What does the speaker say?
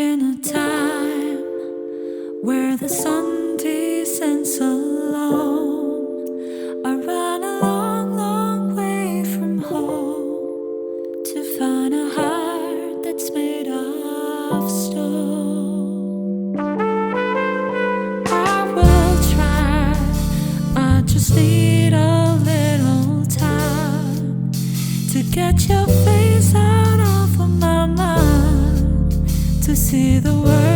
In a time where the sun descends alone, I ran a long, long way from home to find a heart that's made of stone. I will try, I just need a little time to get your face out see the world.